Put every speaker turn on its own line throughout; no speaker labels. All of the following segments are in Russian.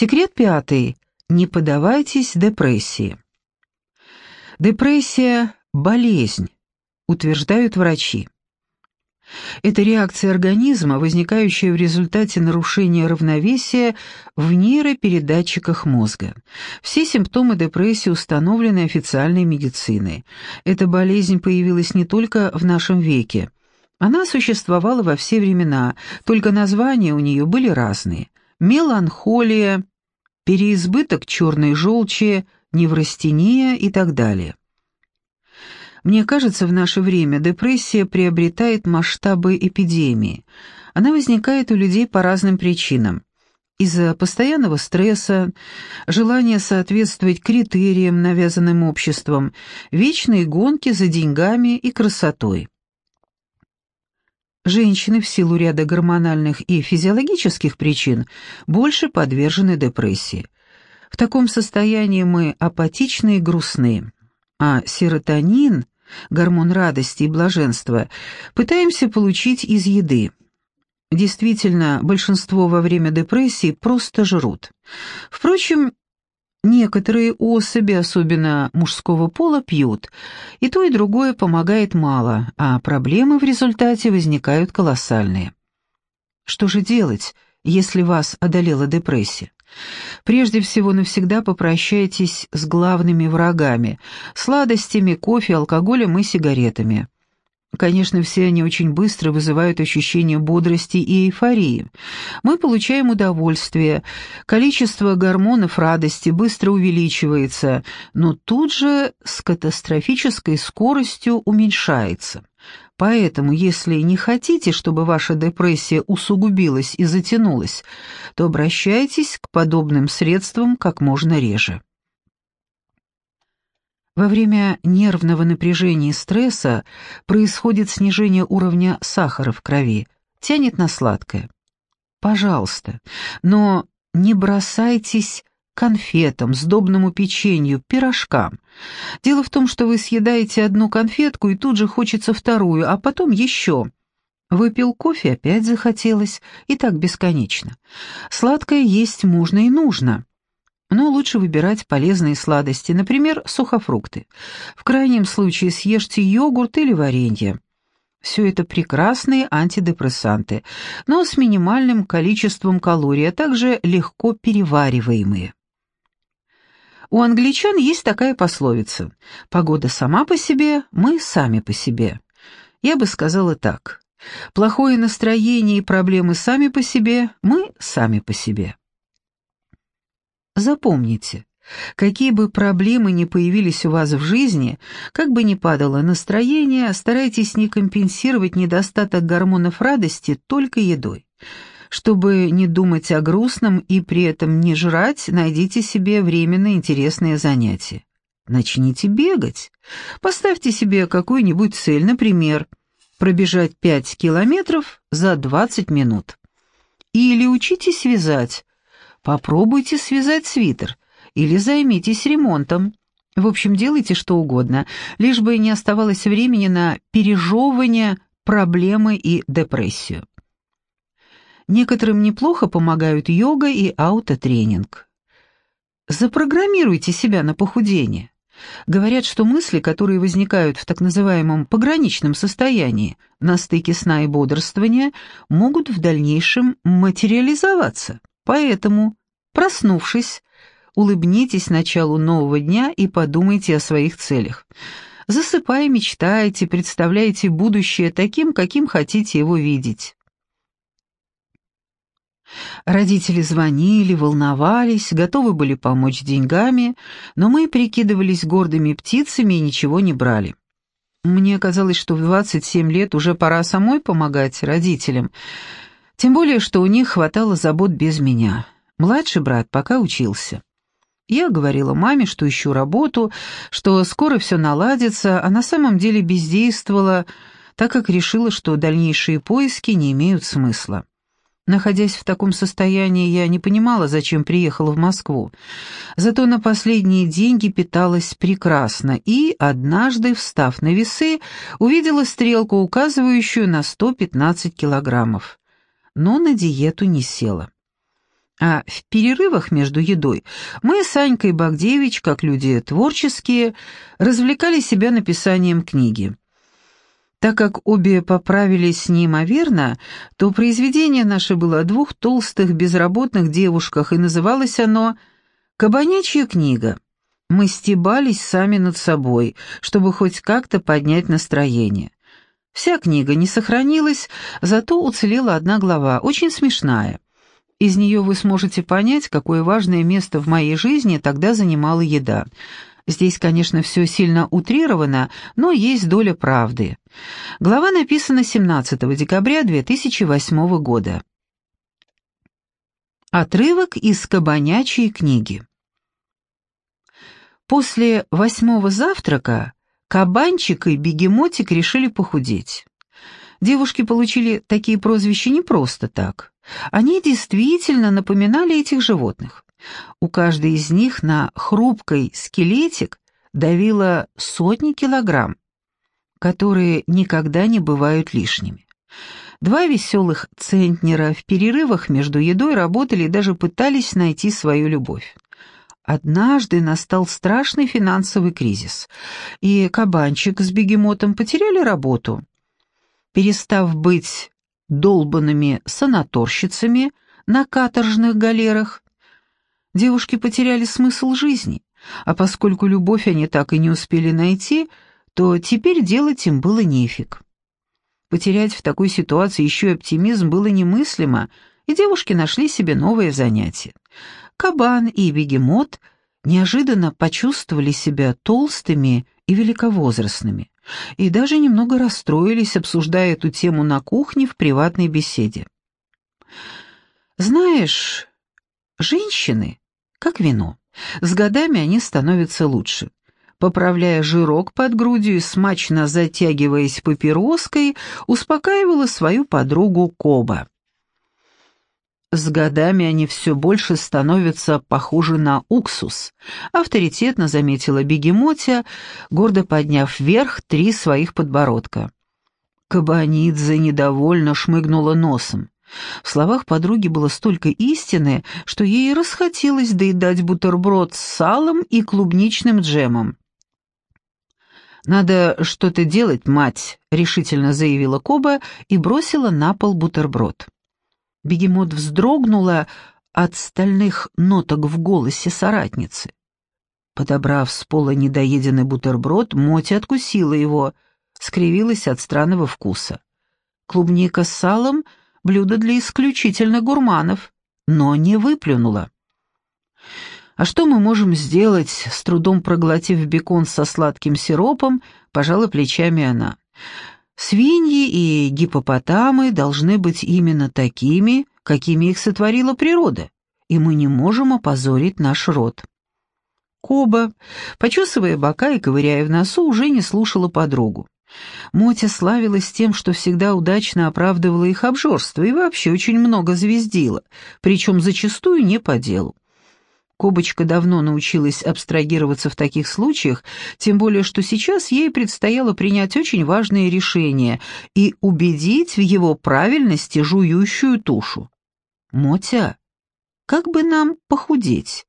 Секрет пятый. Не поддавайтесь депрессии. Депрессия – болезнь, утверждают врачи. Это реакция организма, возникающая в результате нарушения равновесия в нейропередатчиках мозга. Все симптомы депрессии установлены официальной медициной. Эта болезнь появилась не только в нашем веке. Она существовала во все времена, только названия у нее были разные. Меланхолия, переизбыток черной желчи, неврастения и так далее. Мне кажется, в наше время депрессия приобретает масштабы эпидемии. Она возникает у людей по разным причинам. Из-за постоянного стресса, желания соответствовать критериям, навязанным обществом, вечные гонки за деньгами и красотой. Женщины в силу ряда гормональных и физиологических причин больше подвержены депрессии. В таком состоянии мы апатичны и грустны, а серотонин – гормон радости и блаженства, пытаемся получить из еды. Действительно, большинство во время депрессии просто жрут. Впрочем, некоторые особи, особенно мужского пола, пьют, и то и другое помогает мало, а проблемы в результате возникают колоссальные. Что же делать, если вас одолела депрессия? Прежде всего, навсегда попрощайтесь с главными врагами – сладостями, кофе, алкоголем и сигаретами. Конечно, все они очень быстро вызывают ощущение бодрости и эйфории. Мы получаем удовольствие, количество гормонов радости быстро увеличивается, но тут же с катастрофической скоростью уменьшается. Поэтому, если не хотите, чтобы ваша депрессия усугубилась и затянулась, то обращайтесь к подобным средствам как можно реже. Во время нервного напряжения и стресса происходит снижение уровня сахара в крови, тянет на сладкое. Пожалуйста, но не бросайтесь конфетам, сдобному печенью, пирожкам. Дело в том, что вы съедаете одну конфетку и тут же хочется вторую, а потом еще. Выпил кофе, опять захотелось, и так бесконечно. Сладкое есть можно и нужно. Но лучше выбирать полезные сладости, например, сухофрукты. В крайнем случае съешьте йогурт или варенье. Все это прекрасные антидепрессанты, но с минимальным количеством калорий, а также легко перевариваемые. У англичан есть такая пословица «Погода сама по себе, мы сами по себе». Я бы сказала так. Плохое настроение и проблемы сами по себе, мы сами по себе. Запомните, какие бы проблемы ни появились у вас в жизни, как бы ни падало настроение, старайтесь не компенсировать недостаток гормонов радости только едой. Чтобы не думать о грустном и при этом не жрать, найдите себе временно интересное занятие. Начните бегать. Поставьте себе какую-нибудь цель, например, пробежать 5 километров за 20 минут. Или учитесь вязать. Попробуйте связать свитер. Или займитесь ремонтом. В общем, делайте что угодно, лишь бы не оставалось времени на пережевывание проблемы и депрессию. Некоторым неплохо помогают йога и аутотренинг. Запрограммируйте себя на похудение. Говорят, что мысли, которые возникают в так называемом пограничном состоянии, на стыке сна и бодрствования, могут в дальнейшем материализоваться. Поэтому, проснувшись, улыбнитесь началу нового дня и подумайте о своих целях. Засыпая, мечтайте, представляйте будущее таким, каким хотите его видеть. Родители звонили, волновались, готовы были помочь деньгами, но мы прикидывались гордыми птицами и ничего не брали. Мне казалось, что в 27 лет уже пора самой помогать родителям, тем более, что у них хватало забот без меня. Младший брат пока учился. Я говорила маме, что ищу работу, что скоро все наладится, а на самом деле бездействовала, так как решила, что дальнейшие поиски не имеют смысла. Находясь в таком состоянии, я не понимала, зачем приехала в Москву. Зато на последние деньги питалась прекрасно и, однажды, встав на весы, увидела стрелку, указывающую на 115 килограммов. Но на диету не села. А в перерывах между едой мы с Анькой Багдевич, как люди творческие, развлекали себя написанием книги. Так как обе поправились неимоверно, то произведение наше было о двух толстых безработных девушках, и называлось оно «Кабанячья книга». Мы стебались сами над собой, чтобы хоть как-то поднять настроение. Вся книга не сохранилась, зато уцелела одна глава, очень смешная. Из нее вы сможете понять, какое важное место в моей жизни тогда занимала еда. Здесь, конечно, все сильно утрировано, но есть доля правды. Глава написана 17 декабря 2008 года. Отрывок из «Кабанячьей книги». После восьмого завтрака Кабанчик и Бегемотик решили похудеть. Девушки получили такие прозвища не просто так. Они действительно напоминали этих животных. У каждой из них на хрупкой скелетик давило сотни килограмм, которые никогда не бывают лишними. Два веселых центнера в перерывах между едой работали и даже пытались найти свою любовь. Однажды настал страшный финансовый кризис, и кабанчик с бегемотом потеряли работу. Перестав быть долбанными санаторщицами на каторжных галерах, девушки потеряли смысл жизни, а поскольку любовь они так и не успели найти, то теперь делать им было нефиг. Потерять в такой ситуации еще и оптимизм было немыслимо, и девушки нашли себе новое занятие. Кабан и бегемот неожиданно почувствовали себя толстыми и великовозрастными, и даже немного расстроились, обсуждая эту тему на кухне в приватной беседе. «Знаешь, женщины как вино. С годами они становятся лучше. Поправляя жирок под грудью и смачно затягиваясь папироской, успокаивала свою подругу Коба. С годами они все больше становятся похожи на уксус, авторитетно заметила бегемотя, гордо подняв вверх три своих подбородка. Кабанидзе недовольно шмыгнула носом. В словах подруги было столько истины, что ей расхотелось доедать бутерброд с салом и клубничным джемом. «Надо что-то делать, мать», — решительно заявила Коба и бросила на пол бутерброд. Бегемот вздрогнула от стальных ноток в голосе соратницы. Подобрав с пола недоеденный бутерброд, Моти откусила его, скривилась от странного вкуса. Клубника с салом — блюдо для исключительно гурманов, но не выплюнула. А что мы можем сделать, с трудом проглотив бекон со сладким сиропом, пожала плечами она. Свиньи и гипопотамы должны быть именно такими, какими их сотворила природа, и мы не можем опозорить наш род. Коба, почесывая бока и ковыряя в носу, уже не слушала подругу. Мотя славилась тем, что всегда удачно оправдывала их обжорство и вообще очень много звездила, причем зачастую не по делу. Кобочка давно научилась абстрагироваться в таких случаях, тем более что сейчас ей предстояло принять очень важное решение и убедить в его правильности жующую тушу. «Мотя, как бы нам похудеть?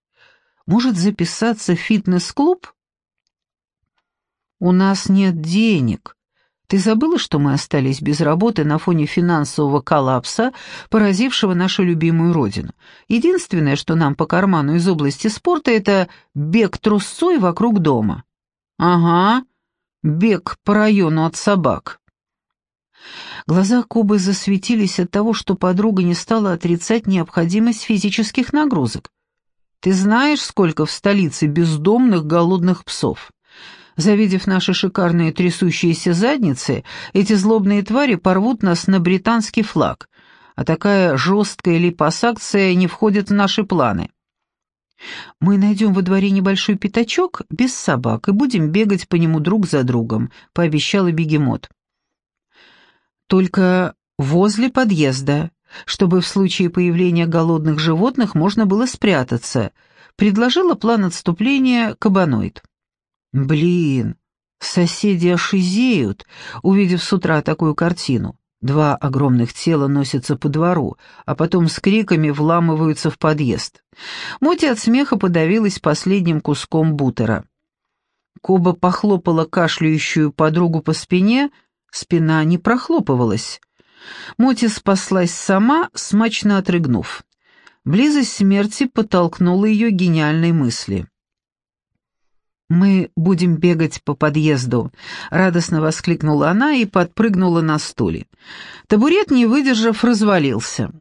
Может, записаться в фитнес-клуб?» «У нас нет денег. Ты забыла, что мы остались без работы на фоне финансового коллапса, поразившего нашу любимую родину? Единственное, что нам по карману из области спорта, это бег трусцой вокруг дома». «Ага, бег по району от собак». Глаза Кубы засветились от того, что подруга не стала отрицать необходимость физических нагрузок. «Ты знаешь, сколько в столице бездомных голодных псов?» Завидев наши шикарные трясущиеся задницы, эти злобные твари порвут нас на британский флаг, а такая жесткая липосакция не входит в наши планы. Мы найдем во дворе небольшой пятачок без собак и будем бегать по нему друг за другом», — пообещала бегемот. «Только возле подъезда, чтобы в случае появления голодных животных можно было спрятаться», — предложила план отступления кабаноид. Блин, соседи ошизеют, увидев с утра такую картину. Два огромных тела носятся по двору, а потом с криками вламываются в подъезд. Моти от смеха подавилась последним куском бутера. Коба похлопала кашляющую подругу по спине, спина не прохлопывалась. Моти спаслась сама, смачно отрыгнув. Близость смерти подтолкнула ее гениальной мысли. «Мы будем бегать по подъезду», — радостно воскликнула она и подпрыгнула на стуле. Табурет, не выдержав, развалился.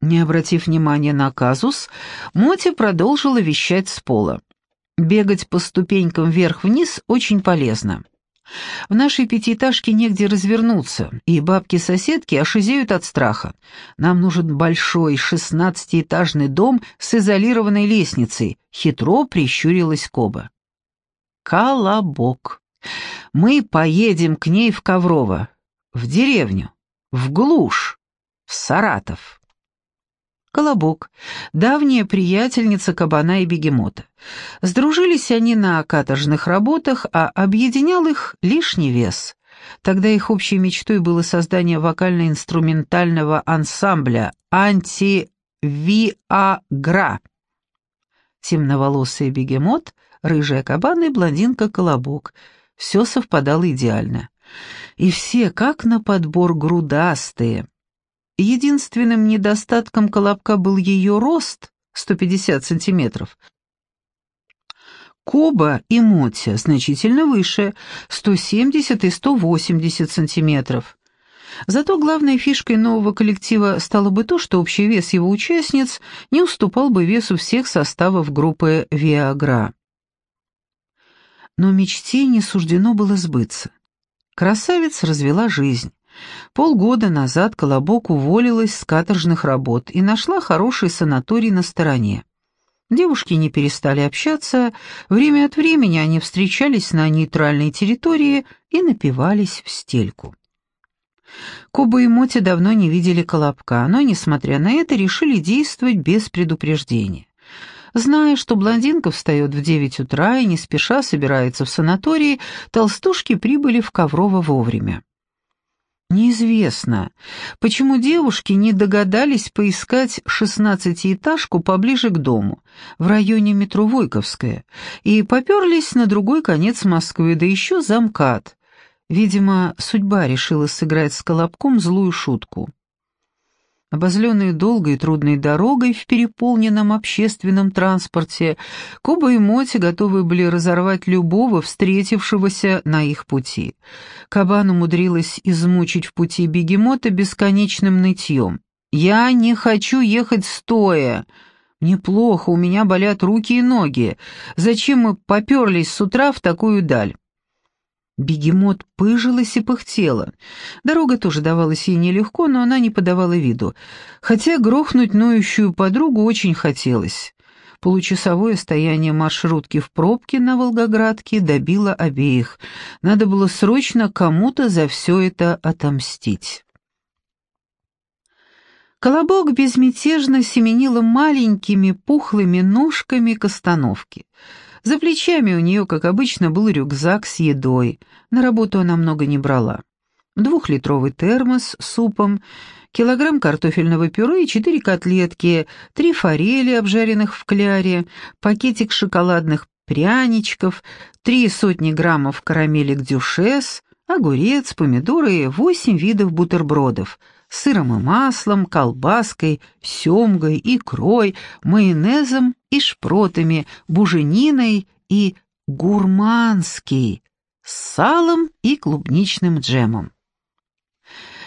Не обратив внимания на казус, Моти продолжила вещать с пола. «Бегать по ступенькам вверх-вниз очень полезно. В нашей пятиэтажке негде развернуться, и бабки-соседки ошизеют от страха. Нам нужен большой шестнадцатиэтажный дом с изолированной лестницей», — хитро прищурилась Коба. Колобок. Мы поедем к ней в Коврово, в деревню, в глушь, в Саратов. Колобок, давняя приятельница кабана и бегемота. Сдружились они на каторжных работах, а объединял их лишний вес. Тогда их общей мечтой было создание вокально-инструментального ансамбля «Анти-Ви-А-Гра». Темноволосый бегемот рыжая кабана и блондинка-колобок. Все совпадало идеально. И все, как на подбор, грудастые. Единственным недостатком колобка был ее рост, 150 сантиметров. Коба и Мотя значительно выше, 170 и 180 сантиметров. Зато главной фишкой нового коллектива стало бы то, что общий вес его участниц не уступал бы весу всех составов группы «Виагра» но мечте не суждено было сбыться. Красавица развела жизнь. Полгода назад Колобок уволилась с каторжных работ и нашла хороший санаторий на стороне. Девушки не перестали общаться, время от времени они встречались на нейтральной территории и напивались в стельку. Коба и Моти давно не видели Колобка, но, несмотря на это, решили действовать без предупреждения. Зная, что блондинка встает в девять утра и не спеша собирается в санатории, толстушки прибыли в Коврово вовремя. Неизвестно, почему девушки не догадались поискать шестнадцатиэтажку поближе к дому, в районе метро Войковская, и поперлись на другой конец Москвы, да еще замкат. Видимо, судьба решила сыграть с Колобком злую шутку. Обозленные долгой и трудной дорогой в переполненном общественном транспорте, Коба и Моти готовы были разорвать любого встретившегося на их пути. Кабан умудрилась измучить в пути бегемота бесконечным нытьем. «Я не хочу ехать стоя!» «Мне плохо, у меня болят руки и ноги. Зачем мы поперлись с утра в такую даль?» Бегемот пыжилась и пыхтела. Дорога тоже давалась ей нелегко, но она не подавала виду. Хотя грохнуть ноющую подругу очень хотелось. Получасовое стояние маршрутки в пробке на Волгоградке добило обеих. Надо было срочно кому-то за все это отомстить. Колобок безмятежно семенила маленькими пухлыми ножками к остановке. За плечами у нее, как обычно, был рюкзак с едой. На работу она много не брала. Двухлитровый термос с супом, килограмм картофельного пюре и четыре котлетки, три форели, обжаренных в кляре, пакетик шоколадных пряничков, три сотни граммов карамелек дюшес, огурец, помидоры и восемь видов бутербродов сыром и маслом, колбаской, семгой, икрой, майонезом и шпротами, бужениной и гурманский, с салом и клубничным джемом.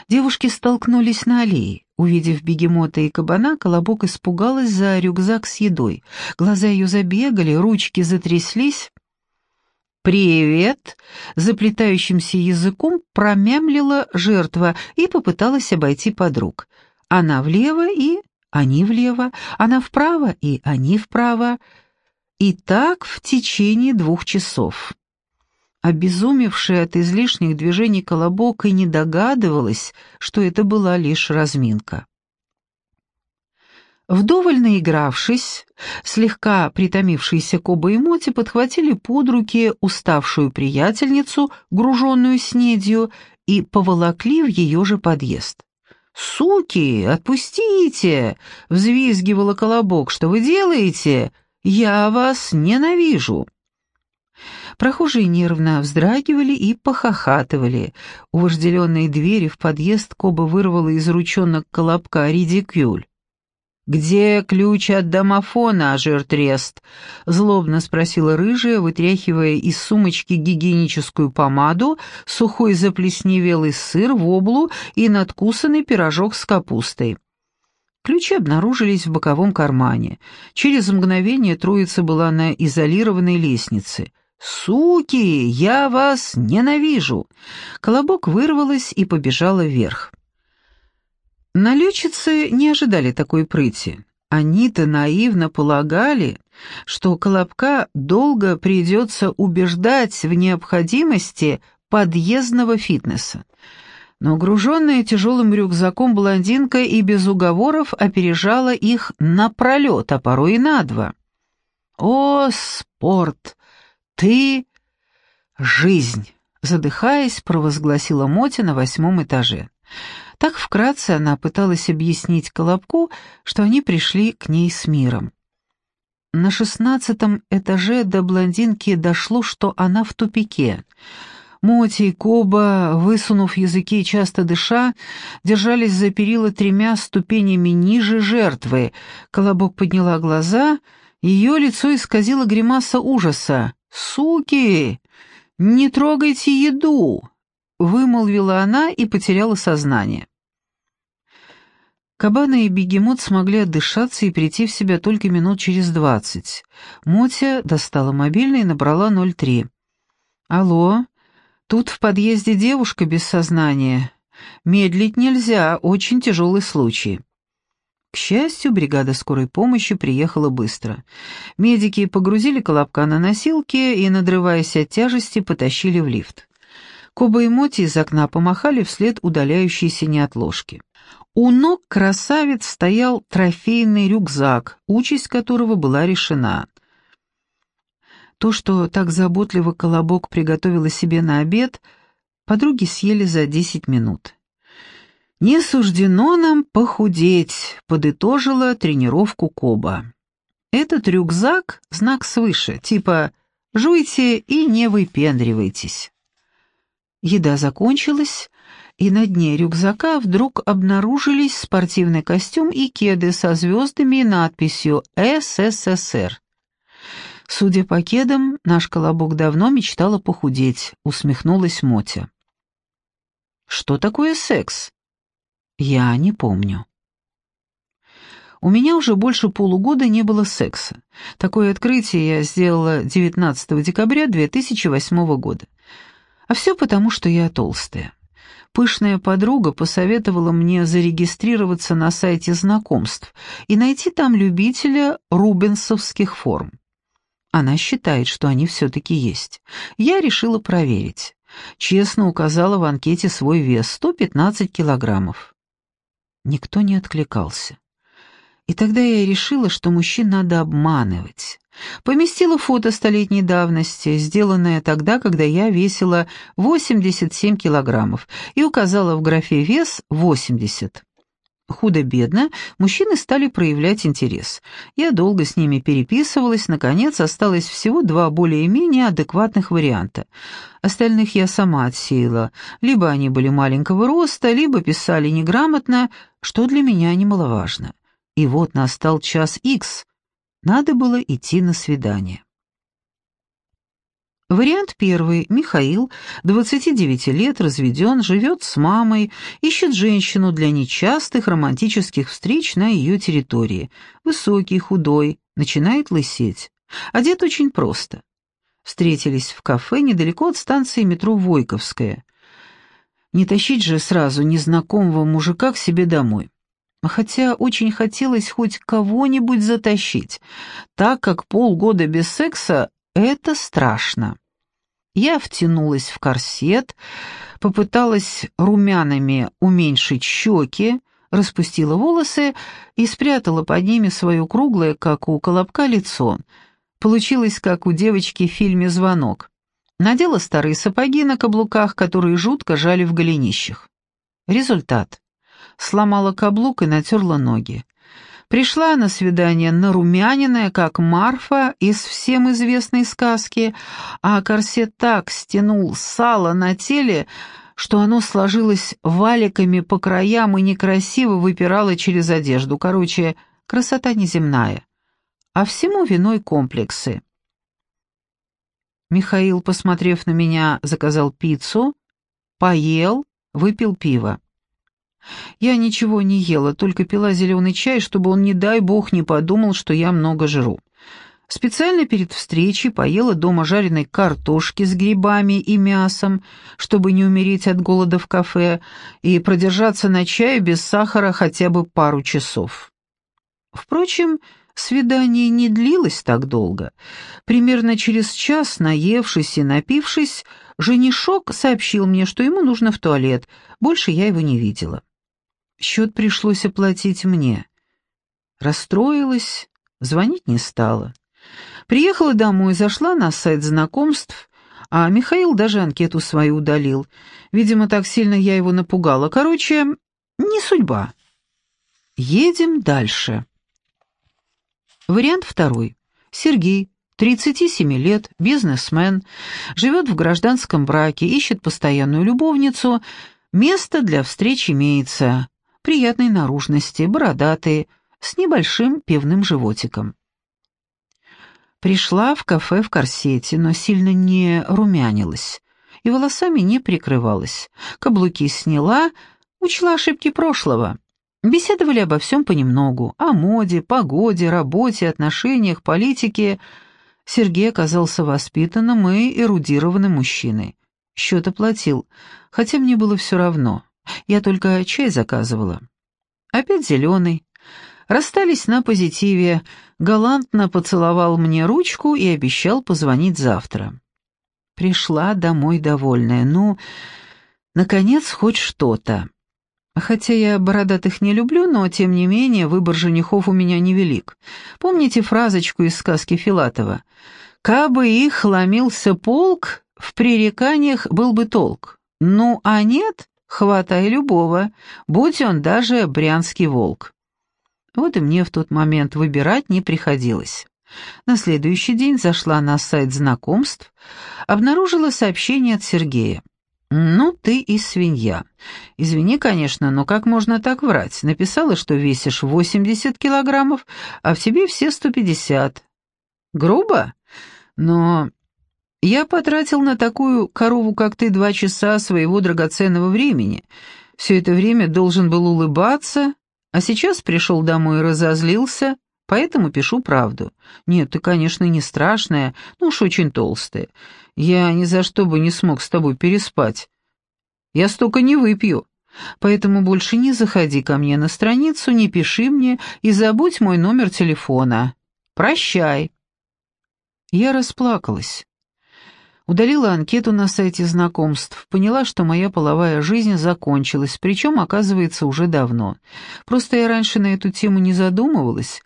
Девушки столкнулись на аллее. Увидев бегемота и кабана, Колобок испугалась за рюкзак с едой. Глаза ее забегали, ручки затряслись. «Привет!» — заплетающимся языком промямлила жертва и попыталась обойти подруг. Она влево и они влево, она вправо и они вправо. И так в течение двух часов. Обезумевшая от излишних движений колобок и не догадывалась, что это была лишь разминка. Вдоволь наигравшись, слегка притомившиеся Коба и Моти подхватили под руки уставшую приятельницу, груженную снедью, и поволокли в ее же подъезд. «Суки, отпустите!» — взвизгивала Колобок. «Что вы делаете? Я вас ненавижу!» Прохожие нервно вздрагивали и похохатывали. У вожделенной двери в подъезд Коба вырвала из ручонок Колобка редикюль. «Где ключ от домофона, жиртрест?» — злобно спросила рыжая, вытряхивая из сумочки гигиеническую помаду, сухой заплесневелый сыр, воблу и надкусанный пирожок с капустой. Ключи обнаружились в боковом кармане. Через мгновение троица была на изолированной лестнице. «Суки, я вас ненавижу!» Колобок вырвалась и побежала вверх. Налетчицы не ожидали такой прыти. Они-то наивно полагали, что Колобка долго придется убеждать в необходимости подъездного фитнеса. Но груженная тяжелым рюкзаком блондинка и без уговоров опережала их напролет, а порой и на два. «О, спорт! Ты — жизнь!» — задыхаясь, провозгласила Мотя на восьмом этаже. Так вкратце она пыталась объяснить Колобку, что они пришли к ней с миром. На шестнадцатом этаже до блондинки дошло, что она в тупике. Моти и Коба, высунув языки и часто дыша, держались за перила тремя ступенями ниже жертвы. Колобок подняла глаза, ее лицо исказило гримаса ужаса. «Суки! Не трогайте еду!» Вымолвила она и потеряла сознание. Кабана и бегемот смогли отдышаться и прийти в себя только минут через двадцать. Мотя достала мобильный и набрала 03. «Алло, тут в подъезде девушка без сознания. Медлить нельзя, очень тяжелый случай». К счастью, бригада скорой помощи приехала быстро. Медики погрузили Колобка на носилки и, надрываясь от тяжести, потащили в лифт. Коба и Моти из окна помахали вслед удаляющейся неотложки. У ног красавец стоял трофейный рюкзак, участь которого была решена. То, что так заботливо Колобок приготовила себе на обед, подруги съели за десять минут. «Не суждено нам похудеть», — подытожила тренировку Коба. «Этот рюкзак — знак свыше, типа «жуйте и не выпендривайтесь». Еда закончилась, и на дне рюкзака вдруг обнаружились спортивный костюм и кеды со звездами и надписью «СССР». Судя по кедам, наш колобок давно мечтала похудеть, усмехнулась Мотя. Что такое секс? Я не помню. У меня уже больше полугода не было секса. Такое открытие я сделала 19 декабря 2008 года. А все потому, что я толстая. Пышная подруга посоветовала мне зарегистрироваться на сайте знакомств и найти там любителя рубенсовских форм. Она считает, что они все-таки есть. Я решила проверить. Честно указала в анкете свой вес — 115 килограммов. Никто не откликался. И тогда я решила, что мужчин надо обманывать. Поместила фото столетней давности, сделанное тогда, когда я весила 87 килограммов, и указала в графе «вес» 80. Худо-бедно мужчины стали проявлять интерес. Я долго с ними переписывалась, наконец осталось всего два более-менее адекватных варианта. Остальных я сама отсеяла. Либо они были маленького роста, либо писали неграмотно, что для меня немаловажно. И вот настал час икс, надо было идти на свидание. Вариант первый. Михаил, 29 лет, разведен, живет с мамой, ищет женщину для нечастых романтических встреч на ее территории. Высокий, худой, начинает лысеть. Одет очень просто. Встретились в кафе недалеко от станции метро Войковская. Не тащить же сразу незнакомого мужика к себе домой хотя очень хотелось хоть кого-нибудь затащить, так как полгода без секса — это страшно. Я втянулась в корсет, попыталась румянами уменьшить щеки, распустила волосы и спрятала под ними свое круглое, как у колобка, лицо. Получилось, как у девочки в фильме «Звонок». Надела старые сапоги на каблуках, которые жутко жали в голенищах. Результат. Сломала каблук и натерла ноги. Пришла на свидание нарумяненная, как Марфа из всем известной сказки, а корсет так стянул сало на теле, что оно сложилось валиками по краям и некрасиво выпирало через одежду. Короче, красота неземная. А всему виной комплексы. Михаил, посмотрев на меня, заказал пиццу, поел, выпил пиво. Я ничего не ела, только пила зеленый чай, чтобы он, не дай бог, не подумал, что я много жру. Специально перед встречей поела дома жареной картошки с грибами и мясом, чтобы не умереть от голода в кафе и продержаться на чае без сахара хотя бы пару часов. Впрочем, свидание не длилось так долго. Примерно через час, наевшись и напившись, женишок сообщил мне, что ему нужно в туалет, больше я его не видела. Счет пришлось оплатить мне. Расстроилась, звонить не стала. Приехала домой, зашла на сайт знакомств, а Михаил даже анкету свою удалил. Видимо, так сильно я его напугала. Короче, не судьба. Едем дальше. Вариант второй. Сергей, 37 лет, бизнесмен, живет в гражданском браке, ищет постоянную любовницу, место для встреч имеется приятной наружности, бородатые, с небольшим пивным животиком. Пришла в кафе в корсете, но сильно не румянилась и волосами не прикрывалась. Каблуки сняла, учла ошибки прошлого. Беседовали обо всем понемногу, о моде, погоде, работе, отношениях, политике. Сергей оказался воспитанным и эрудированным мужчиной. Счет оплатил, хотя мне было все равно. Я только чай заказывала. Опять зеленый. Расстались на позитиве. Галантно поцеловал мне ручку и обещал позвонить завтра. Пришла домой довольная. Ну, наконец, хоть что-то. Хотя я бородатых не люблю, но, тем не менее, выбор женихов у меня невелик. Помните фразочку из сказки Филатова? «Кабы их ломился полк, в пререканиях был бы толк. Ну, а нет, Хватай любого, будь он даже брянский волк. Вот и мне в тот момент выбирать не приходилось. На следующий день зашла на сайт знакомств, обнаружила сообщение от Сергея. «Ну, ты и свинья. Извини, конечно, но как можно так врать? Написала, что весишь 80 килограммов, а в тебе все 150. Грубо? Но я потратил на такую корову, как ты, два часа своего драгоценного времени. Все это время должен был улыбаться, а сейчас пришел домой и разозлился, поэтому пишу правду. Нет, ты, конечно, не страшная, но уж очень толстая. Я ни за что бы не смог с тобой переспать. Я столько не выпью. Поэтому больше не заходи ко мне на страницу, не пиши мне и забудь мой номер телефона. Прощай. Я расплакалась. Удалила анкету на сайте знакомств, поняла, что моя половая жизнь закончилась, причем, оказывается, уже давно. Просто я раньше на эту тему не задумывалась.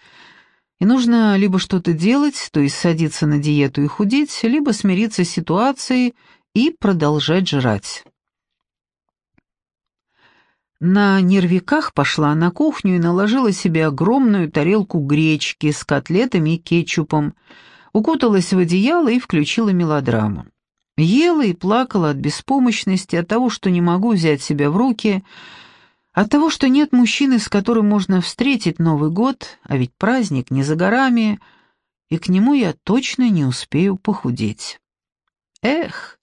И нужно либо что-то делать, то есть садиться на диету и худеть, либо смириться с ситуацией и продолжать жрать. На нервиках пошла на кухню и наложила себе огромную тарелку гречки с котлетами и кетчупом, укуталась в одеяло и включила мелодраму. Ела и плакала от беспомощности, от того, что не могу взять себя в руки, от того, что нет мужчины, с которым можно встретить Новый год, а ведь праздник не за горами, и к нему я точно не успею похудеть. Эх,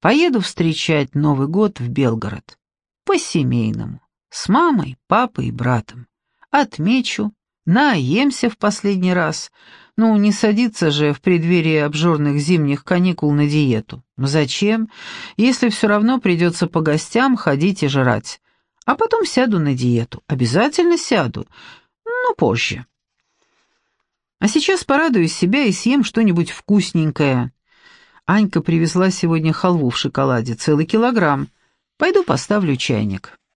поеду встречать Новый год в Белгород. По-семейному, с мамой, папой и братом. Отмечу, наемся в последний раз — ну, не садиться же в преддверии обжорных зимних каникул на диету. Зачем, если все равно придется по гостям ходить и жрать? А потом сяду на диету. Обязательно сяду, но позже. А сейчас порадую себя и съем что-нибудь вкусненькое. Анька привезла сегодня халву в шоколаде, целый килограмм. Пойду поставлю чайник.